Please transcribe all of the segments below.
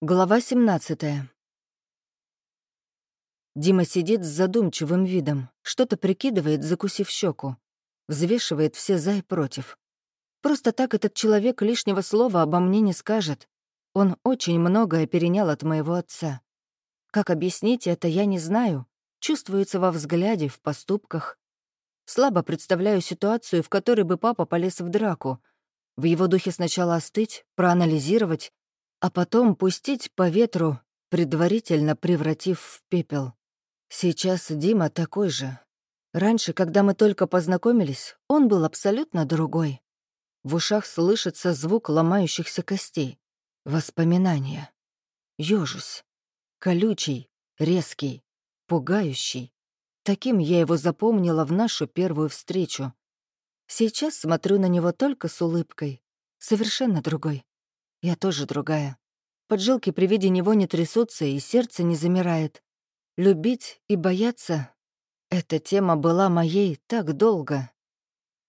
Глава 17 Дима сидит с задумчивым видом, что-то прикидывает, закусив щеку, взвешивает все за и против. Просто так этот человек лишнего слова обо мне не скажет. Он очень многое перенял от моего отца. Как объяснить это, я не знаю. Чувствуется во взгляде, в поступках. Слабо представляю ситуацию, в которой бы папа полез в драку. В его духе сначала остыть, проанализировать, а потом пустить по ветру, предварительно превратив в пепел. Сейчас Дима такой же. Раньше, когда мы только познакомились, он был абсолютно другой. В ушах слышится звук ломающихся костей. Воспоминания. Ёжусь. Колючий, резкий, пугающий. Таким я его запомнила в нашу первую встречу. Сейчас смотрю на него только с улыбкой. Совершенно другой. Я тоже другая. Поджилки при виде него не трясутся, и сердце не замирает. Любить и бояться — эта тема была моей так долго.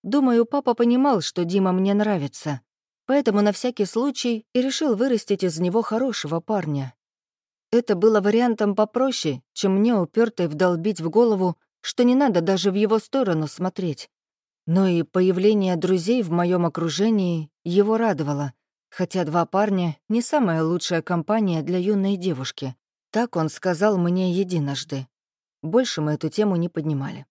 Думаю, папа понимал, что Дима мне нравится, поэтому на всякий случай и решил вырастить из него хорошего парня. Это было вариантом попроще, чем мне упертой вдолбить в голову, что не надо даже в его сторону смотреть. Но и появление друзей в моем окружении его радовало. Хотя два парня — не самая лучшая компания для юной девушки. Так он сказал мне единожды. Больше мы эту тему не поднимали.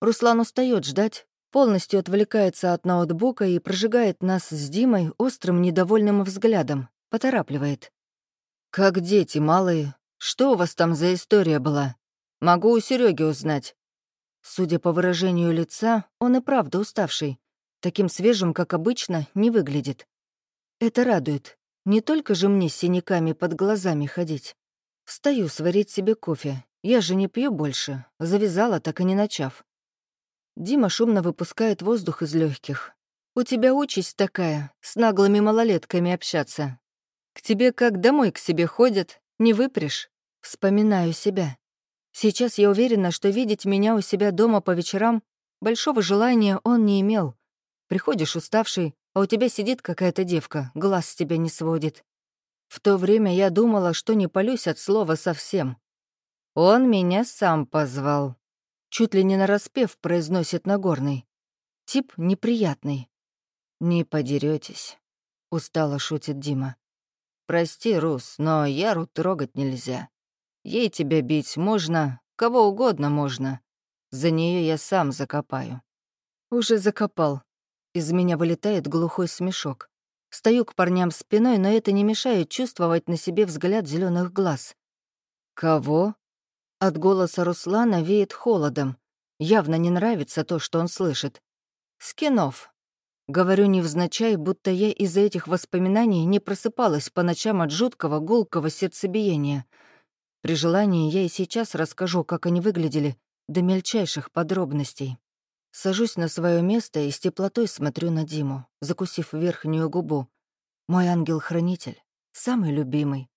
Руслан устает ждать, полностью отвлекается от ноутбука и прожигает нас с Димой острым недовольным взглядом, поторапливает. «Как дети малые. Что у вас там за история была? Могу у Сереги узнать». Судя по выражению лица, он и правда уставший. Таким свежим, как обычно, не выглядит. Это радует. Не только же мне с синяками под глазами ходить. Встаю сварить себе кофе. Я же не пью больше. Завязала, так и не начав. Дима шумно выпускает воздух из легких. «У тебя участь такая, с наглыми малолетками общаться. К тебе как домой к себе ходят, не выпрешь?» Вспоминаю себя. Сейчас я уверена, что видеть меня у себя дома по вечерам большого желания он не имел. Приходишь уставший, а у тебя сидит какая-то девка, глаз с тебя не сводит. В то время я думала, что не полюсь от слова совсем. Он меня сам позвал. Чуть ли не нараспев произносит Нагорный. Тип неприятный. «Не подеретесь, устало шутит Дима. «Прости, Рус, но Яру трогать нельзя. Ей тебя бить можно, кого угодно можно. За нее я сам закопаю». «Уже закопал», из меня вылетает глухой смешок. Стою к парням спиной, но это не мешает чувствовать на себе взгляд зеленых глаз. «Кого?» От голоса Руслана веет холодом. Явно не нравится то, что он слышит. «Скинов». Говорю невзначай, будто я из-за этих воспоминаний не просыпалась по ночам от жуткого гулкого сердцебиения. При желании я и сейчас расскажу, как они выглядели, до мельчайших подробностей. Сажусь на свое место и с теплотой смотрю на Диму, закусив верхнюю губу. Мой ангел-хранитель, самый любимый.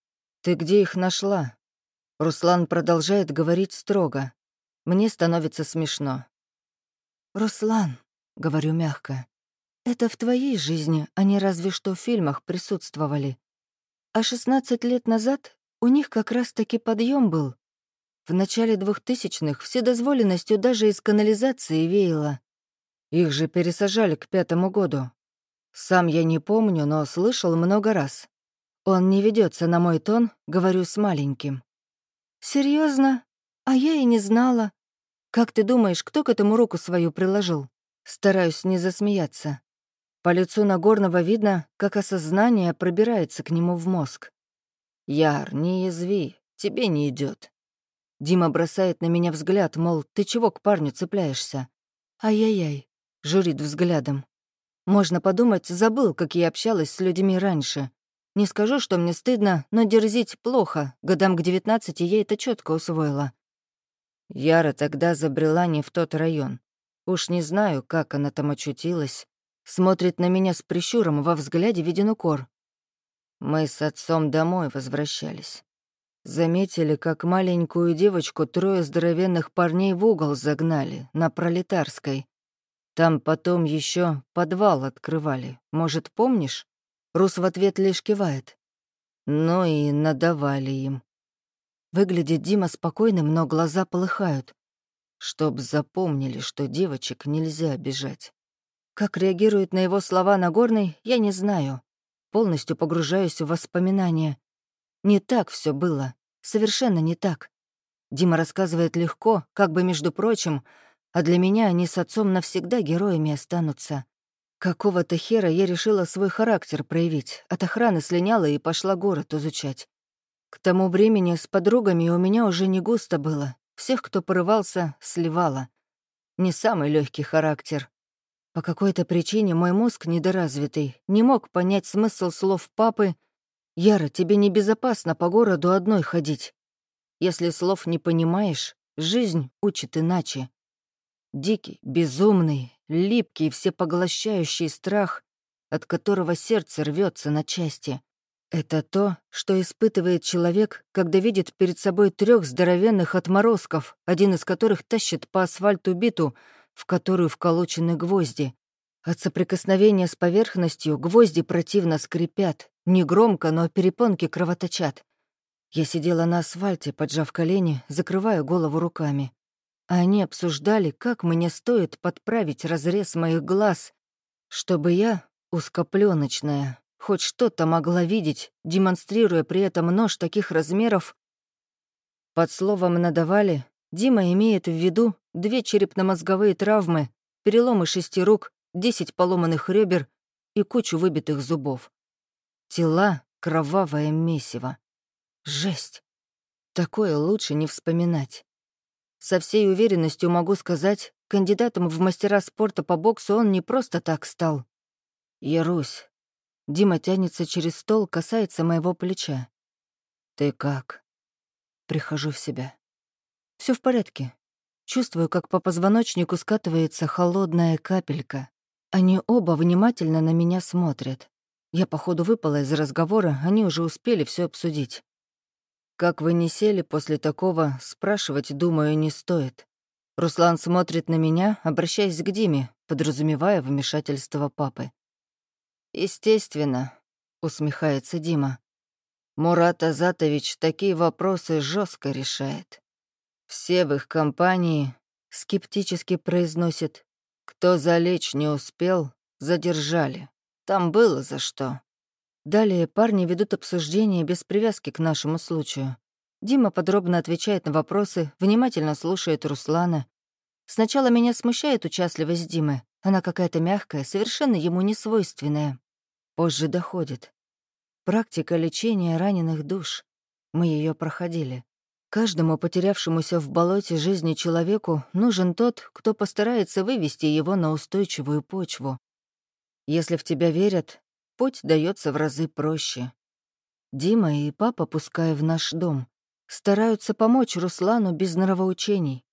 «Ты где их нашла?» Руслан продолжает говорить строго. Мне становится смешно. «Руслан», — говорю мягко, — «это в твоей жизни они разве что в фильмах присутствовали. А 16 лет назад у них как раз-таки подъем был, в начале двухтысячных вседозволенностью даже из канализации веяло. Их же пересажали к пятому году. Сам я не помню, но слышал много раз. Он не ведется на мой тон, говорю с маленьким. Серьезно? А я и не знала. Как ты думаешь, кто к этому руку свою приложил? Стараюсь не засмеяться. По лицу Нагорного видно, как осознание пробирается к нему в мозг. «Яр, не язви, тебе не идет. Дима бросает на меня взгляд, мол, ты чего к парню цепляешься? Ай-яй-яй, журит взглядом. Можно подумать, забыл, как я общалась с людьми раньше. Не скажу, что мне стыдно, но дерзить плохо. Годам к девятнадцати я это четко усвоила. Яра тогда забрела не в тот район. Уж не знаю, как она там очутилась. Смотрит на меня с прищуром, во взгляде виден укор. Мы с отцом домой возвращались. Заметили, как маленькую девочку трое здоровенных парней в угол загнали, на Пролетарской. Там потом еще подвал открывали. Может, помнишь? Рус в ответ лишь кивает. но и надавали им. Выглядит Дима спокойным, но глаза полыхают. Чтоб запомнили, что девочек нельзя обижать. Как реагирует на его слова Нагорный, я не знаю. Полностью погружаюсь в воспоминания. Не так все было. Совершенно не так. Дима рассказывает легко, как бы между прочим, а для меня они с отцом навсегда героями останутся. Какого-то хера я решила свой характер проявить, от охраны слиняла и пошла город изучать. К тому времени с подругами у меня уже не густо было. Всех, кто порывался, сливала. Не самый легкий характер. По какой-то причине мой мозг недоразвитый, не мог понять смысл слов папы «Яра, тебе небезопасно по городу одной ходить. Если слов не понимаешь, жизнь учит иначе. Дикий, безумный, липкий, всепоглощающий страх, от которого сердце рвется на части. Это то, что испытывает человек, когда видит перед собой трех здоровенных отморозков, один из которых тащит по асфальту биту, в которую вколочены гвозди. От соприкосновения с поверхностью гвозди противно скрипят, негромко, но перепонки кровоточат. Я сидела на асфальте, поджав колени, закрывая голову руками. Они обсуждали, как мне стоит подправить разрез моих глаз, чтобы я, узкопленочная, хоть что-то могла видеть, демонстрируя при этом нож таких размеров. Под словом «надавали» Дима имеет в виду две черепно-мозговые травмы, переломы шести рук, десять поломанных ребер и кучу выбитых зубов. Тела — кровавое месиво. Жесть. Такое лучше не вспоминать. Со всей уверенностью могу сказать, кандидатом в мастера спорта по боксу он не просто так стал. Ярусь. Дима тянется через стол, касается моего плеча. «Ты как?» Прихожу в себя. Все в порядке. Чувствую, как по позвоночнику скатывается холодная капелька. Они оба внимательно на меня смотрят. Я, походу, выпала из разговора, они уже успели все обсудить. Как вы не сели после такого, спрашивать, думаю, не стоит. Руслан смотрит на меня, обращаясь к Диме, подразумевая вмешательство папы. «Естественно», — усмехается Дима. «Мурат Азатович такие вопросы жестко решает. Все в их компании скептически произносит, кто залечь не успел, задержали. Там было за что. Далее парни ведут обсуждение без привязки к нашему случаю. Дима подробно отвечает на вопросы, внимательно слушает Руслана. Сначала меня смущает участливость Димы. Она какая-то мягкая, совершенно ему не свойственная. Позже доходит. Практика лечения раненых душ. Мы ее проходили. Каждому потерявшемуся в болоте жизни человеку нужен тот, кто постарается вывести его на устойчивую почву. Если в тебя верят, путь дается в разы проще. Дима и папа, пуская в наш дом, стараются помочь Руслану без нравоучений.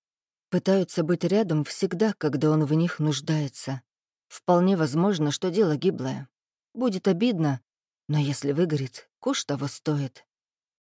Пытаются быть рядом всегда, когда он в них нуждается. Вполне возможно, что дело гиблое. Будет обидно, но если выгорит, куш того стоит.